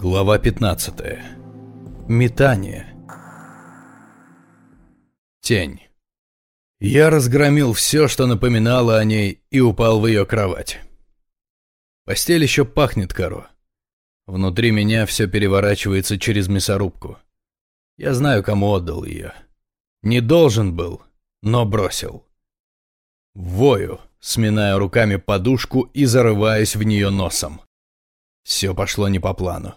Глава 15. Метание. Тень. Я разгромил все, что напоминало о ней, и упал в ее кровать. Постель еще пахнет коро. Внутри меня все переворачивается через мясорубку. Я знаю, кому отдал ее. Не должен был, но бросил. Вою, сминая руками подушку и зарываясь в нее носом. Все пошло не по плану.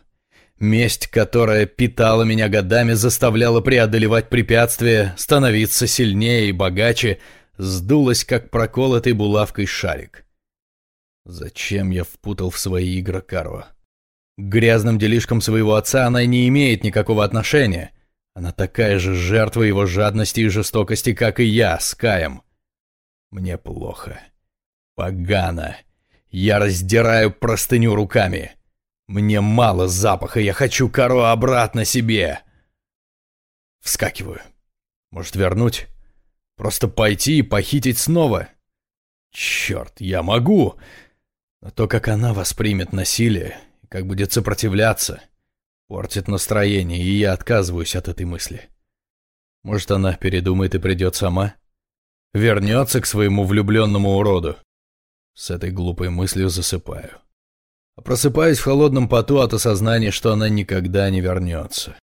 Месть, которая питала меня годами, заставляла преодолевать препятствия, становиться сильнее и богаче, сдулась, как проколотый булавкой шарик. Зачем я впутал в свои игры Каро? К грязным делишкам своего отца она не имеет никакого отношения. Она такая же жертва его жадности и жестокости, как и я с Каем. Мне плохо. Погано. Я раздираю простыню руками. Мне мало запаха, я хочу кору обратно себе. Вскакиваю. Может, вернуть? Просто пойти и похитить снова? Черт, я могу. Но то, как она воспримет насилие, как будет сопротивляться, портит настроение, и я отказываюсь от этой мысли. Может, она передумает и придет сама? Вернется к своему влюбленному уроду. С этой глупой мыслью засыпаю. Просыпаюсь в холодном поту от осознания, что она никогда не вернется.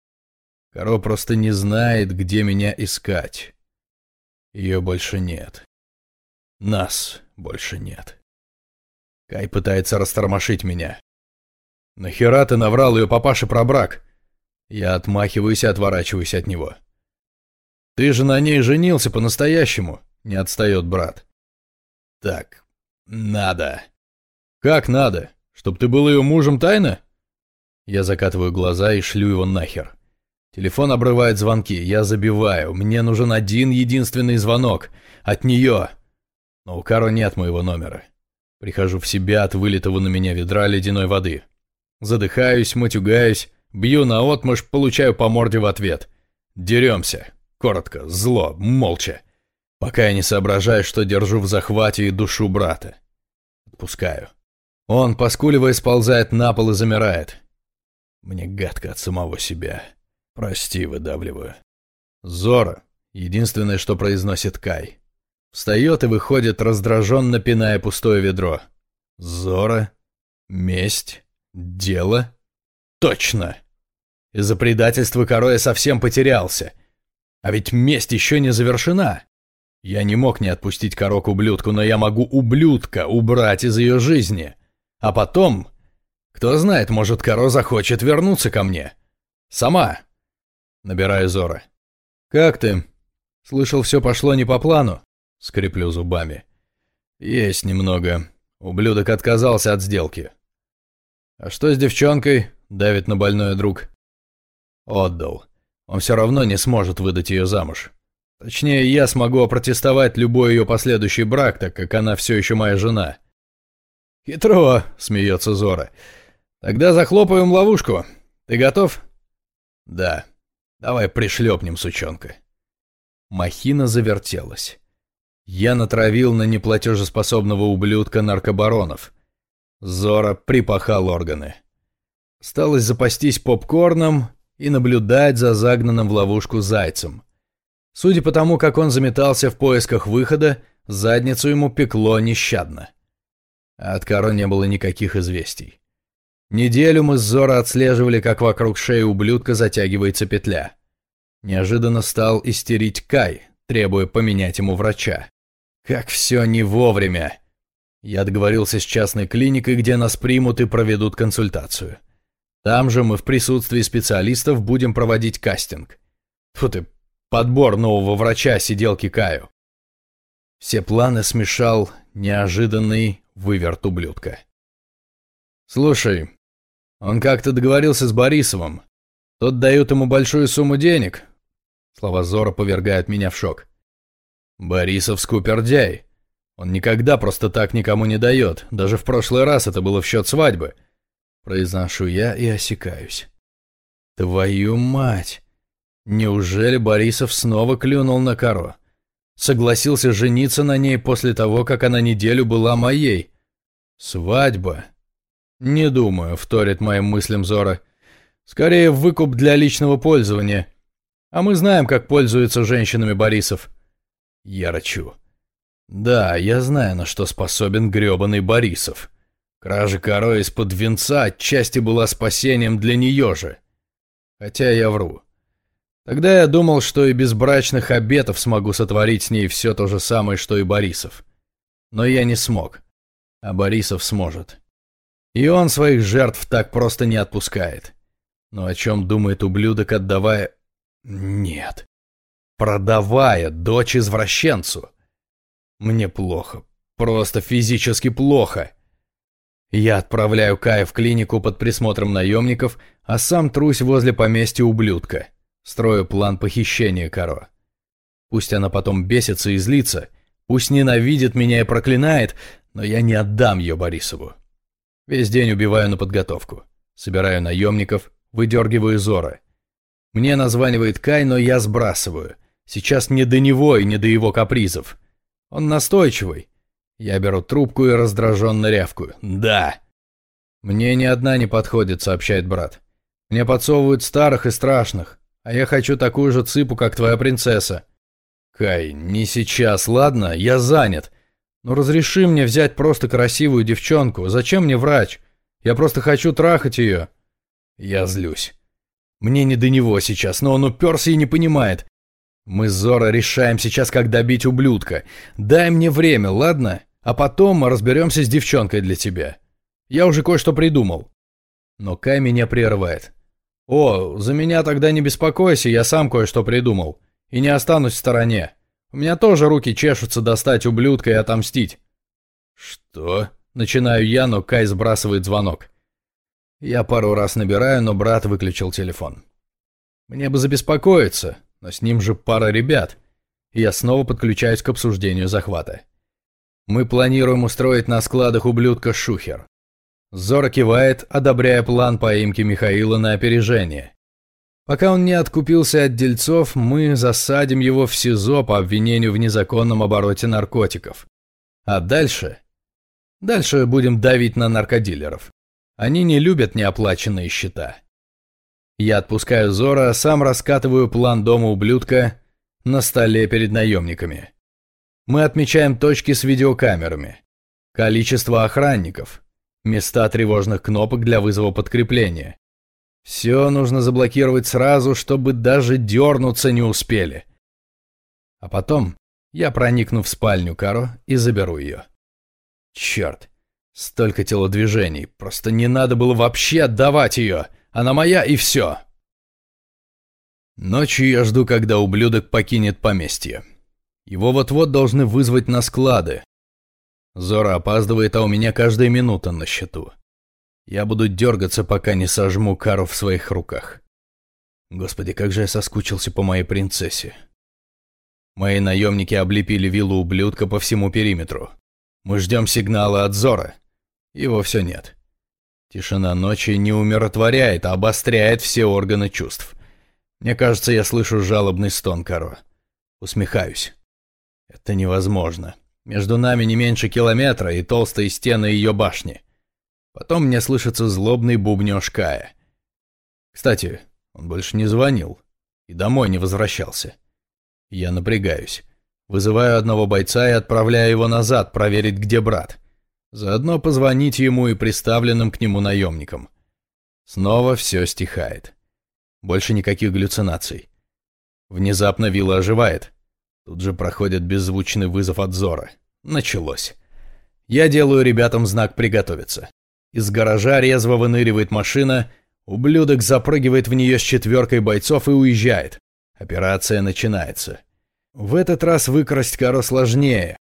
Коро просто не знает, где меня искать. Ее больше нет. Нас больше нет. Кай пытается растормошить меня. «Нахера ты наврал ее папаше про брак?» Я отмахиваюсь и отворачиваюсь от него. «Ты же на ней женился по-настоящему», — не отстает брат. «Так, надо». «Как надо? Чтоб ты был ее мужем тайно?» Я закатываю глаза и шлю его нахер. Телефон обрывает звонки, я забиваю. Мне нужен один единственный звонок. От нее. Но у Каро нет моего номера. Прихожу в себя от вылитого на меня ведра ледяной воды. Задыхаюсь, матюгаюсь, бью на отмышь, получаю по морде в ответ. Деремся. Коротко, зло, молча. Пока я не соображаю, что держу в захвате и душу брата. Отпускаю. Он, поскуливая, сползает на пол и замирает. Мне гадко от самого себя. Прости, выдавливаю. Зора. Единственное, что произносит Кай. Встает и выходит, раздраженно пиная пустое ведро. Зора? Месть? Дело? Точно! Из-за предательства Короя совсем потерялся. А ведь месть еще не завершена. Я не мог не отпустить Корок ублюдку, но я могу ублюдка убрать из ее жизни. А потом... Кто знает, может, Каро захочет вернуться ко мне. Сама. Набираю Зора. «Как ты?» «Слышал, все пошло не по плану?» Скреплю зубами. «Есть немного. Ублюдок отказался от сделки». «А что с девчонкой?» — давит на больной друг. «Отдал. Он все равно не сможет выдать ее замуж. Точнее, я смогу опротестовать любой ее последующий брак, так как она все еще моя жена. «Хитро», — смеется Зора. «Тогда захлопаем ловушку. Ты готов?» «Да. Давай пришлепнем сучонка». Махина завертелась. Я натравил на неплатежеспособного ублюдка наркобаронов. Зора припахал органы. Осталось запастись попкорном и наблюдать за загнанным в ловушку зайцем. Судя по тому, как он заметался в поисках выхода, задницу ему пекло нещадно. А от Каро не было никаких известий. Неделю мы с Зора отслеживали, как вокруг шеи ублюдка затягивается петля. Неожиданно стал истерить Кай, требуя поменять ему врача. Как все не вовремя. Я договорился с частной клиникой, где нас примут и проведут консультацию. Там же мы в присутствии специалистов будем проводить кастинг. Фу ты, подбор нового врача сиделки Каю. Все планы смешал неожиданный выверт ублюдка. «Слушай, он как-то договорился с Борисовым. Тот дает ему большую сумму денег». Слова Зора повергают меня в шок. «Борисов скупердяй. Он никогда просто так никому не дает. Даже в прошлый раз это было в счет свадьбы». Произношу я и осекаюсь. «Твою мать! Неужели Борисов снова клюнул на коро?» Согласился жениться на ней после того, как она неделю была моей. Свадьба? Не думаю, вторит моим мыслям Зора. Скорее, выкуп для личного пользования. А мы знаем, как пользуются женщинами Борисов. Я рачу. Да, я знаю, на что способен грёбаный Борисов. Кража коро из-под венца отчасти была спасением для нее же. Хотя я вру. Тогда я думал, что и без брачных обетов смогу сотворить с ней все то же самое, что и Борисов. Но я не смог. А Борисов сможет. И он своих жертв так просто не отпускает. Но о чем думает ублюдок, отдавая... Нет. Продавая дочь извращенцу. Мне плохо. Просто физически плохо. Я отправляю Кая в клинику под присмотром наемников, а сам трусь возле поместья ублюдка. Строю план похищения Каро. Пусть она потом бесится и злится, пусть ненавидит меня и проклинает, но я не отдам ее Борисову. Весь день убиваю на подготовку. Собираю наемников, выдергиваю Зора. Мне названивает Кай, но я сбрасываю. Сейчас не до него и не до его капризов. Он настойчивый. Я беру трубку и раздраженно рявкую. «Да!» «Мне ни одна не подходит», — сообщает брат. «Мне подсовывают старых и страшных, а я хочу такую же цыпу, как твоя принцесса». «Кай, не сейчас, ладно? Я занят. Но разреши мне взять просто красивую девчонку. Зачем мне врач? Я просто хочу трахать ее». Я злюсь. Мне не до него сейчас, но он уперся и не понимает. Мы с Зора решаем сейчас, как добить ублюдка. Дай мне время, ладно? А потом мы разберемся с девчонкой для тебя. Я уже кое-что придумал. Но Кай меня прерывает. О, за меня тогда не беспокойся, я сам кое-что придумал. И не останусь в стороне. У меня тоже руки чешутся достать ублюдка и отомстить. Что? Начинаю я, но Кай сбрасывает звонок. Я пару раз набираю, но брат выключил телефон. Мне бы забеспокоиться, но с ним же пара ребят. Я снова подключаюсь к обсуждению захвата. Мы планируем устроить на складах ублюдка Шухер. Зора кивает, одобряя план поимки Михаила на опережение. Пока он не откупился от дельцов, мы засадим его в СИЗО по обвинению в незаконном обороте наркотиков. А дальше? Дальше будем давить на наркодилеров. Они не любят неоплаченные счета. Я отпускаю Зора, сам раскатываю план дома ублюдка на столе перед наемниками. Мы отмечаем точки с видеокамерами, количество охранников, места тревожных кнопок для вызова подкрепления. Все нужно заблокировать сразу, чтобы даже дернуться не успели. А потом я проникну в спальню Каро и заберу ее. Черт, столько телодвижений, просто не надо было вообще отдавать ее. Она моя и все. Ночью я жду, когда ублюдок покинет поместье. Его вот-вот должны вызвать на склады. Зора опаздывает, а у меня каждая минута на счету. Я буду дергаться, пока не сожму кару в своих руках. Господи, как же я соскучился по моей принцессе. Мои наемники облепили виллу ублюдка по всему периметру. Мы ждем сигнала от Зора. Его все нет. Тишина ночи не умиротворяет, а обостряет все органы чувств. Мне кажется, я слышу жалобный стон Каро. Усмехаюсь. Это невозможно. Между нами не меньше километра и толстые стены ее башни. Потом мне слышится злобный бубнёж Кая. Кстати, он больше не звонил и домой не возвращался. Я напрягаюсь. Вызываю одного бойца и отправляю его назад проверить, где брат. Заодно позвонить ему и приставленным к нему наемникам. Снова все стихает. Больше никаких галлюцинаций. Внезапно вилла оживает. Тут же проходит беззвучный вызов от Зора. Началось. Я делаю ребятам знак приготовиться. Из гаража резво выныривает машина, ублюдок запрыгивает в нее с четверкой бойцов и уезжает. Операция начинается. В этот раз выкрасть Каро сложнее,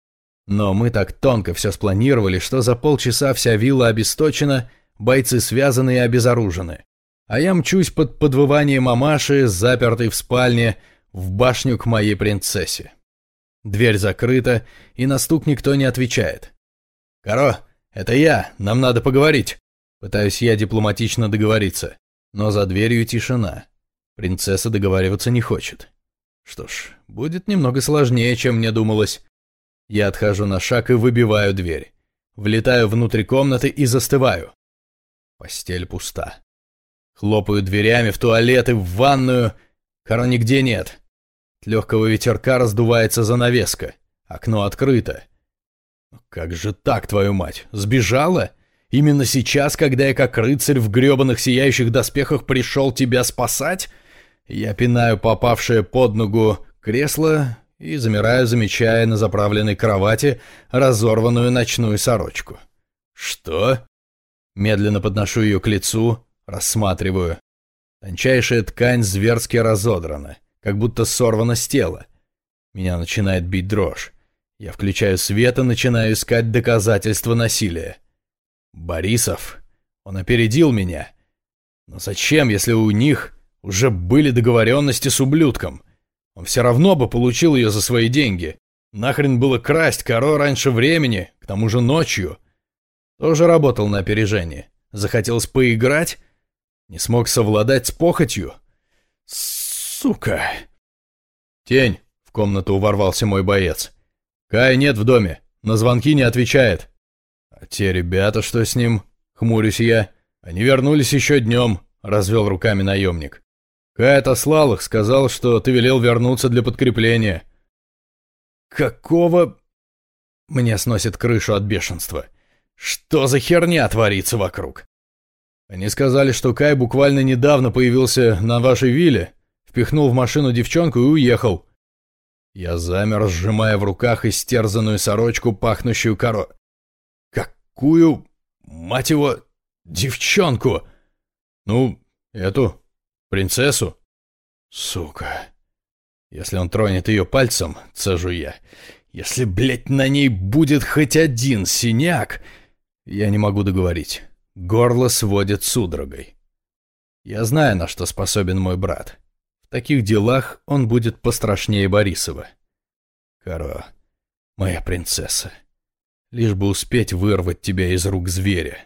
но мы так тонко все спланировали, что за полчаса вся вилла обесточена, бойцы связаны и обезоружены. А я мчусь под подвывание мамаши, запертой в спальне, в башню к моей принцессе. Дверь закрыта, и на стук никто не отвечает. «Каро, это я, нам надо поговорить». Пытаюсь я дипломатично договориться, но за дверью тишина. Принцесса договариваться не хочет. Что ж, будет немного сложнее, чем мне думалось. Я отхожу на шаг и выбиваю дверь. Влетаю внутрь комнаты и застываю. Постель пуста. Хлопаю дверями в туалет и в ванную. Каро нигде нет. Легкого ветерка раздувается занавеска. Окно открыто. Как же так, твою мать? Сбежала? Именно сейчас, когда я как рыцарь в гребаных сияющих доспехах пришел тебя спасать? Я пинаю попавшее под ногу кресло и замираю, замечая на заправленной кровати разорванную ночную сорочку. Что? Медленно подношу ее к лицу, рассматриваю. Тончайшая ткань зверски разодрана, как будто сорвана с тела. Меня начинает бить дрожь. Я включаю свет и начинаю искать доказательства насилия. Борисов. Он опередил меня. Но зачем, если у них уже были договоренности с ублюдком? Он все равно бы получил ее за свои деньги. Нахрен было красть коро раньше времени, к тому же ночью. Тоже работал на опережение. Захотелось поиграть? Не смог совладать с похотью? Сука. Тень. В комнату ворвался мой боец. Кай нет в доме. На звонки не отвечает. А те ребята, что с ним? Хмурюсь я. Они вернулись еще днем, развел руками наемник. Кай отослал их, сказал, что ты велел вернуться для подкрепления. Какого... Мне сносит крышу от бешенства. Что за херня творится вокруг? Они сказали, что Кай буквально недавно появился на вашей вилле, впихнул в машину девчонку и уехал. Я замер, сжимая в руках истерзанную сорочку, пахнущую коро... Какую, мать его, девчонку? Ну, эту, принцессу. Сука. Если он тронет ее пальцем, цежу я. Если, блядь, на ней будет хоть один синяк... Я не могу договорить. Горло сводит судорогой. Я знаю, на что способен мой брат. Таких делах он будет пострашнее Борисова. Каро, моя принцесса, лишь бы успеть вырвать тебя из рук зверя.